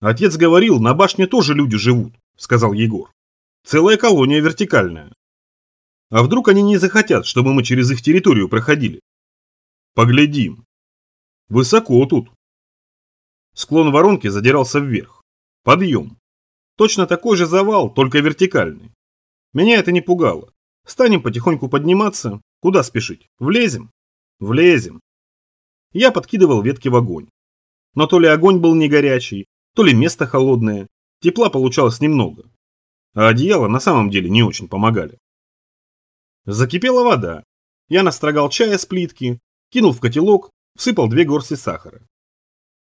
Отец говорил, на башне тоже люди живут, сказал Егор. Целая колония вертикальная. А вдруг они не захотят, чтобы мы через их территорию проходили? Поглядим. Высоко тут. Склон воронки задирался вверх. Подъем. Точно такой же завал, только вертикальный. Меня это не пугало. Станем потихоньку подниматься. Куда спешить? Влезем? Влезем. Я подкидывал ветки в огонь. Но то ли огонь был не горячий, то ли место холодное. Тепла получалось немного. А одеяла на самом деле не очень помогали. Закипела вода. Я настрогал чая с плитки, кинул в котелок, всыпал две горсти сахара.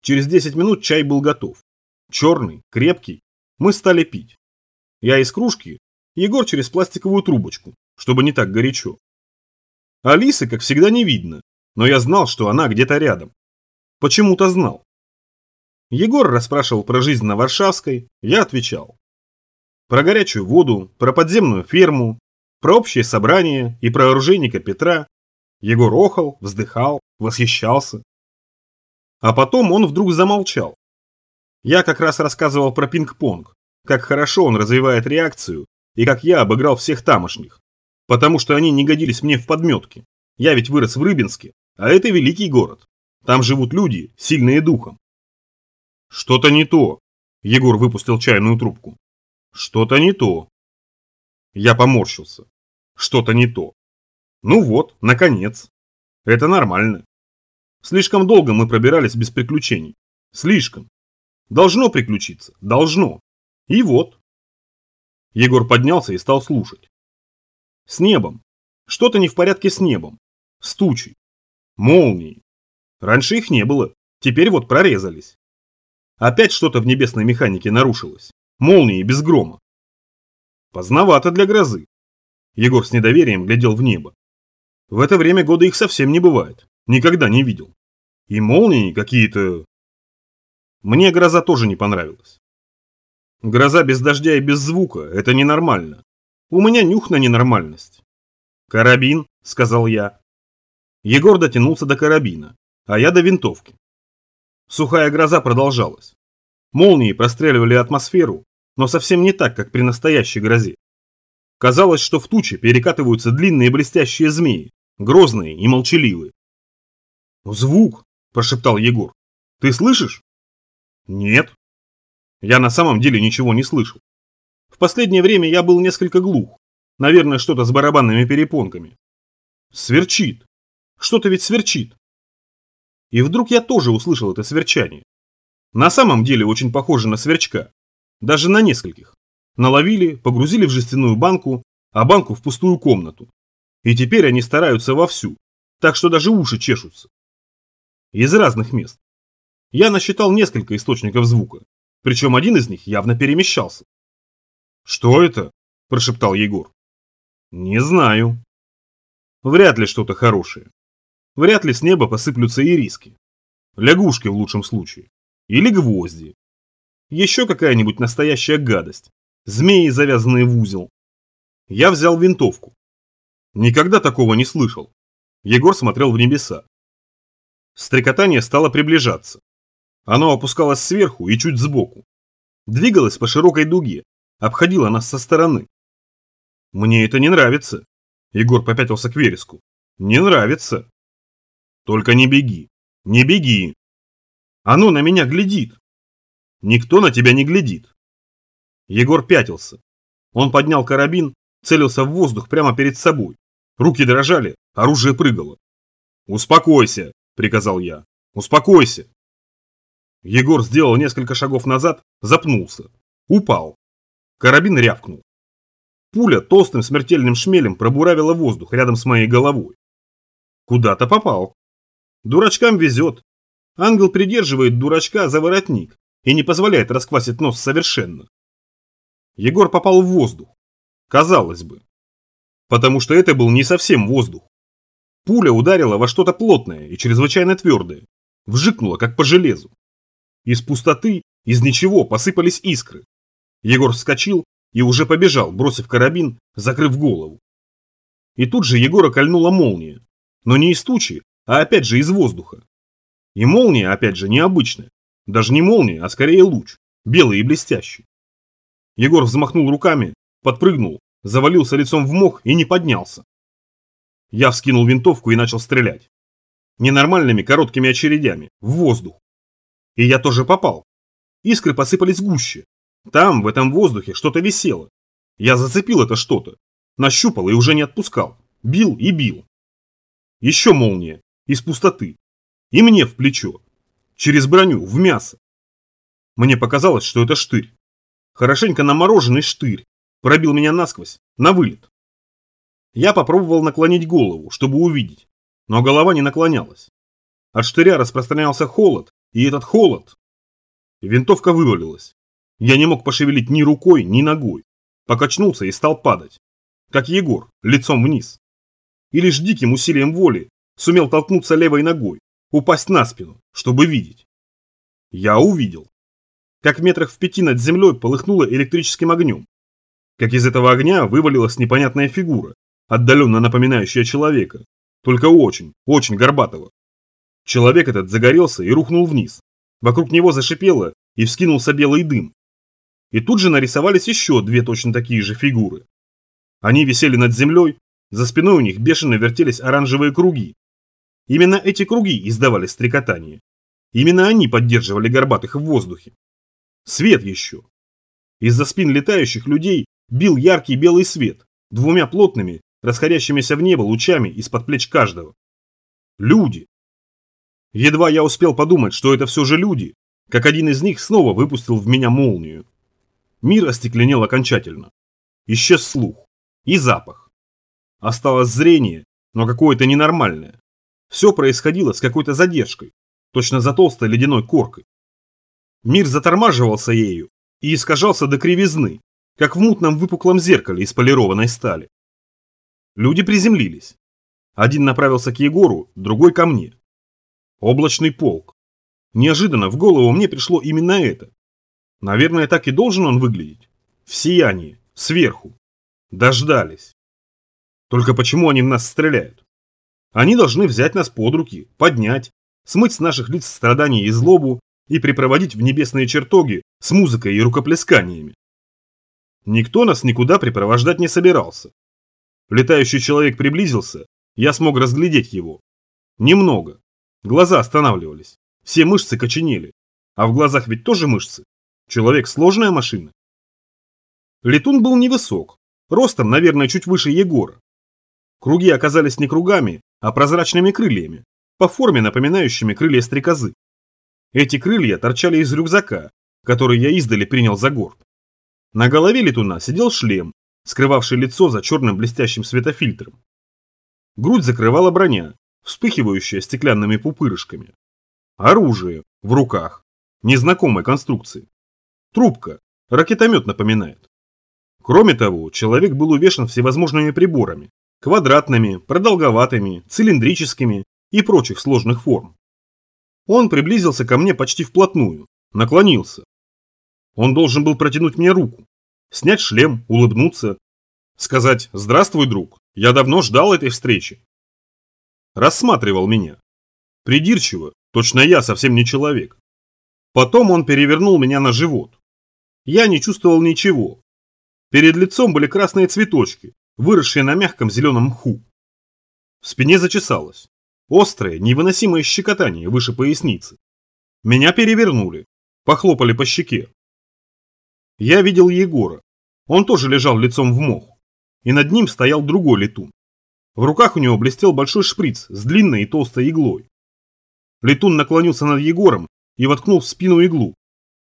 Через 10 минут чай был готов. Черный, крепкий. Мы стали пить. Я из кружки, Егор через пластиковую трубочку, чтобы не так горячо. Алисы, как всегда, не видно, но я знал, что она где-то рядом. Почему-то знал. Егор расспрашивал про жизнь на Варшавской, я отвечал. Про горячую воду, про подземную ферму, про общее собрание и про оружейника Петра. Егор охал, вздыхал, восхищался. А потом он вдруг замолчал. Я как раз рассказывал про пинг-понг, как хорошо он развивает реакцию и как я обыграл всех тамошних. Потому что они не годились мне в подметке. Я ведь вырос в Рыбинске, а это великий город. Там живут люди, сильные духом. Что-то не то. Егор выпустил чайную трубку. Что-то не то. Я поморщился. Что-то не то. Ну вот, наконец. Это нормально. Слишком долго мы пробирались без приключений. Слишком. Должно приключиться. Должно. И вот. Егор поднялся и стал слушать. С небом. Что-то не в порядке с небом. С тучей. Молнии. Раньше их не было. Теперь вот прорезались. Опять что-то в небесной механике нарушилось. Молнии без грома. Поздновато для грозы. Егор с недоверием глядел в небо. В это время года их совсем не бывает. Никогда не видел. И молнии какие-то... Мне гроза тоже не понравилась. Гроза без дождя и без звука – это ненормально. У меня нюх на ненормальность. «Карабин», – сказал я. Егор дотянулся до карабина, а я до винтовки. Сухая гроза продолжалась. Молнии простреливали атмосферу, но совсем не так, как при настоящей грозе. Казалось, что в туче перекатываются длинные блестящие змеи, грозные и молчаливые. «Звук!» – прошептал Егор. «Ты слышишь?» «Нет». Я на самом деле ничего не слышал. В последнее время я был несколько глух. Наверное, что-то с барабанными перепонками. Сверчит. Что-то ведь сверчит. И вдруг я тоже услышал это сверчание. На самом деле очень похоже на сверчка. Даже на нескольких. Наловили, погрузили в жестяную банку, а банку в пустую комнату. И теперь они стараются вовсю, так что даже уши чешутся из разных мест. Я насчитал несколько источников звука, причем один из них явно перемещался. «Что это?» – прошептал Егор. «Не знаю». Вряд ли что-то хорошее. Вряд ли с неба посыплются ириски. Лягушки в лучшем случае. Или гвозди. Еще какая-нибудь настоящая гадость. Змеи, завязанные в узел. Я взял винтовку. Никогда такого не слышал. Егор смотрел в небеса. Стрекотание стало приближаться. Оно опускалось сверху и чуть сбоку. Двигалось по широкой дуге, обходило нас со стороны. Мне это не нравится. Егор попятился к вереску. Не нравится. Только не беги. Не беги. Оно на меня глядит. Никто на тебя не глядит. Егор пятился. Он поднял карабин, целился в воздух прямо перед собой. Руки дрожали, оружие прыгало. «Успокойся!» – приказал я. «Успокойся!» Егор сделал несколько шагов назад, запнулся. Упал. Карабин рявкнул. Пуля толстым смертельным шмелем пробуравила воздух рядом с моей головой. Куда-то попал. Дурачкам везет. Ангел придерживает дурачка за воротник и не позволяет расквасить нос совершенно. Егор попал в воздух. Казалось бы. Потому что это был не совсем воздух. Пуля ударила во что-то плотное и чрезвычайно твердое, вжикнула, как по железу. Из пустоты, из ничего посыпались искры. Егор вскочил и уже побежал, бросив карабин, закрыв голову. И тут же Егора кольнула молния, но не из тучи, а опять же из воздуха. И молния, опять же, необычная. Даже не молния, а скорее луч, белый и блестящий. Егор взмахнул руками, подпрыгнул, завалился лицом в мох и не поднялся. Я вскинул винтовку и начал стрелять. Ненормальными короткими очередями, в воздух. И я тоже попал. Искры посыпались гуще. Там, в этом воздухе, что-то висело. Я зацепил это что-то. Нащупал и уже не отпускал. Бил и бил. Еще молния. Из пустоты. И мне в плечо. Через броню, в мясо. Мне показалось, что это штырь. Хорошенько намороженный штырь. Пробил меня насквозь, на вылет. Я попробовал наклонить голову, чтобы увидеть, но голова не наклонялась. От штыря распространялся холод, и этот холод... Винтовка вывалилась. Я не мог пошевелить ни рукой, ни ногой. Покачнулся и стал падать. Как Егор, лицом вниз. И лишь диким усилием воли сумел толкнуться левой ногой, упасть на спину, чтобы видеть. Я увидел. Как в метрах в пяти над землей полыхнуло электрическим огнем. Как из этого огня вывалилась непонятная фигура, отдаленно напоминающая человека, только очень, очень горбатого. Человек этот загорелся и рухнул вниз. Вокруг него зашипело и вскинулся белый дым. И тут же нарисовались еще две точно такие же фигуры. Они висели над землей, за спиной у них бешено вертелись оранжевые круги. Именно эти круги издавали стрекотание. Именно они поддерживали горбатых в воздухе. Свет еще. Из-за спин летающих людей бил яркий белый свет, двумя плотными, расходящимися в небо лучами из-под плеч каждого. Люди. Едва я успел подумать, что это все же люди, как один из них снова выпустил в меня молнию. Мир остекленел окончательно. Исчез слух и запах. Осталось зрение, но какое-то ненормальное. Все происходило с какой-то задержкой, точно за толстой ледяной коркой. Мир затормаживался ею и искажался до кривизны, как в мутном выпуклом зеркале из полированной стали. Люди приземлились. Один направился к Егору, другой ко мне. Облачный полк. Неожиданно в голову мне пришло именно это. Наверное, так и должен он выглядеть. В сиянии, сверху. Дождались. Только почему они в нас стреляют? Они должны взять нас под руки, поднять, смыть с наших лиц страдания и злобу и припроводить в небесные чертоги с музыкой и рукоплесканиями. Никто нас никуда припровождать не собирался. Летающий человек приблизился, я смог разглядеть его. Немного. Глаза останавливались, все мышцы коченели. А в глазах ведь тоже мышцы. Человек сложная машина. Летун был невысок, ростом, наверное, чуть выше Егора. Круги оказались не кругами, а прозрачными крыльями, по форме напоминающими крылья стрекозы. Эти крылья торчали из рюкзака, который я издали принял за горб. На голове летуна сидел шлем, скрывавший лицо за черным блестящим светофильтром. Грудь закрывала броня, вспыхивающая стеклянными пупырышками. Оружие в руках, незнакомой конструкции. Трубка, ракетомет напоминает. Кроме того, человек был увешан всевозможными приборами, квадратными, продолговатыми, цилиндрическими и прочих сложных форм. Он приблизился ко мне почти вплотную, наклонился. Он должен был протянуть мне руку, снять шлем, улыбнуться, сказать «Здравствуй, друг, я давно ждал этой встречи». Рассматривал меня. Придирчиво, точно я совсем не человек. Потом он перевернул меня на живот. Я не чувствовал ничего. Перед лицом были красные цветочки, выросшие на мягком зеленом мху. В спине зачесалось. Острое, невыносимое щекотание выше поясницы. Меня перевернули, похлопали по щеке. Я видел Егора. Он тоже лежал лицом в мох. И над ним стоял другой летун. В руках у него блестел большой шприц с длинной и толстой иглой. Летун наклонился над Егором и воткнул в спину иглу.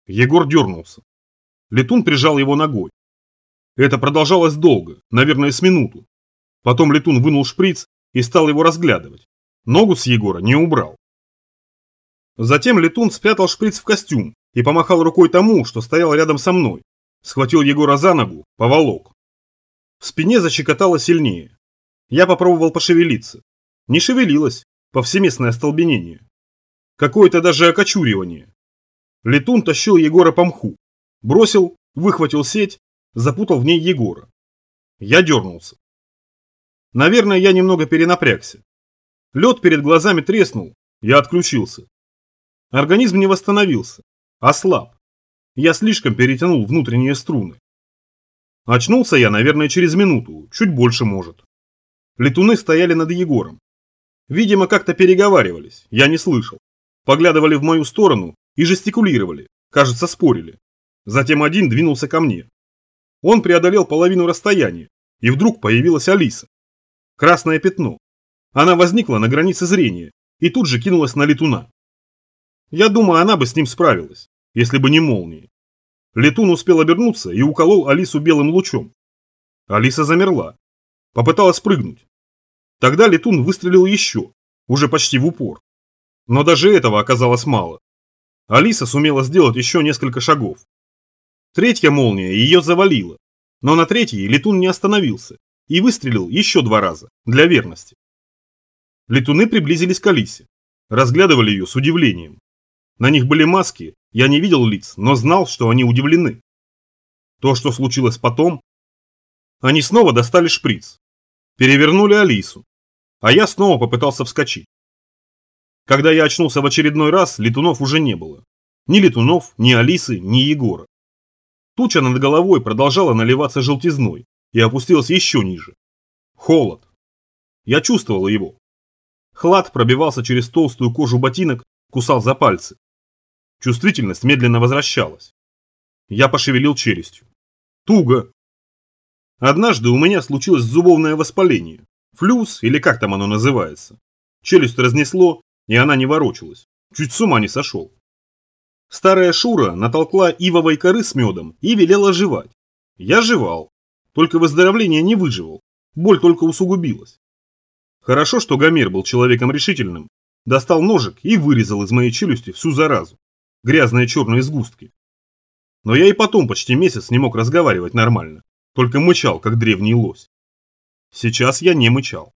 Егор дернулся. Летун прижал его ногой. Это продолжалось долго, наверное, с минуту. Потом летун вынул шприц и стал его разглядывать. Ногу с Егора не убрал. Затем летун спрятал шприц в костюм и помахал рукой тому, что стоял рядом со мной. Схватил Егора за ногу, поволок. В спине защекотало сильнее. Я попробовал пошевелиться. Не шевелилось, повсеместное остолбенение. Какое-то даже окочуривание. Летун тащил Егора по мху. Бросил, выхватил сеть, запутал в ней Егора. Я дернулся. Наверное, я немного перенапрягся. Лед перед глазами треснул, я отключился. Организм не восстановился, ослаб. Я слишком перетянул внутренние струны. Очнулся я, наверное, через минуту, чуть больше может. Летуны стояли над Егором. Видимо, как-то переговаривались, я не слышал. Поглядывали в мою сторону и жестикулировали, кажется, спорили. Затем один двинулся ко мне. Он преодолел половину расстояния, и вдруг появилась Алиса. Красное пятно. Она возникла на границе зрения и тут же кинулась на летуна. Я думаю, она бы с ним справилась, если бы не молнии. Летун успел обернуться и уколол Алису белым лучом. Алиса замерла. Попыталась прыгнуть. Тогда летун выстрелил еще, уже почти в упор. Но даже этого оказалось мало. Алиса сумела сделать еще несколько шагов. Третья молния ее завалила, но на третьей летун не остановился и выстрелил еще два раза, для верности. Летуны приблизились к Алисе, разглядывали ее с удивлением. На них были маски, я не видел лиц, но знал, что они удивлены. То, что случилось потом... Они снова достали шприц. Перевернули Алису. А я снова попытался вскочить. Когда я очнулся в очередной раз, летунов уже не было. Ни летунов, ни Алисы, ни Егора. Туча над головой продолжала наливаться желтизной и опустилась еще ниже. Холод. Я чувствовал его. Хлад пробивался через толстую кожу ботинок, кусал за пальцы. Чувствительность медленно возвращалась. Я пошевелил челюстью. Туго. Однажды у меня случилось зубовное воспаление. Флюс, или как там оно называется. Челюсть разнесло, и она не ворочалась. Чуть с ума не сошел. Старая Шура натолкла ивовой коры с медом и велела жевать. Я жевал. Только выздоровление не выживал. Боль только усугубилась. Хорошо, что Гомер был человеком решительным. Достал ножик и вырезал из моей челюсти всю заразу грязные черные сгустки. Но я и потом почти месяц не мог разговаривать нормально, только мычал, как древний лось. Сейчас я не мычал.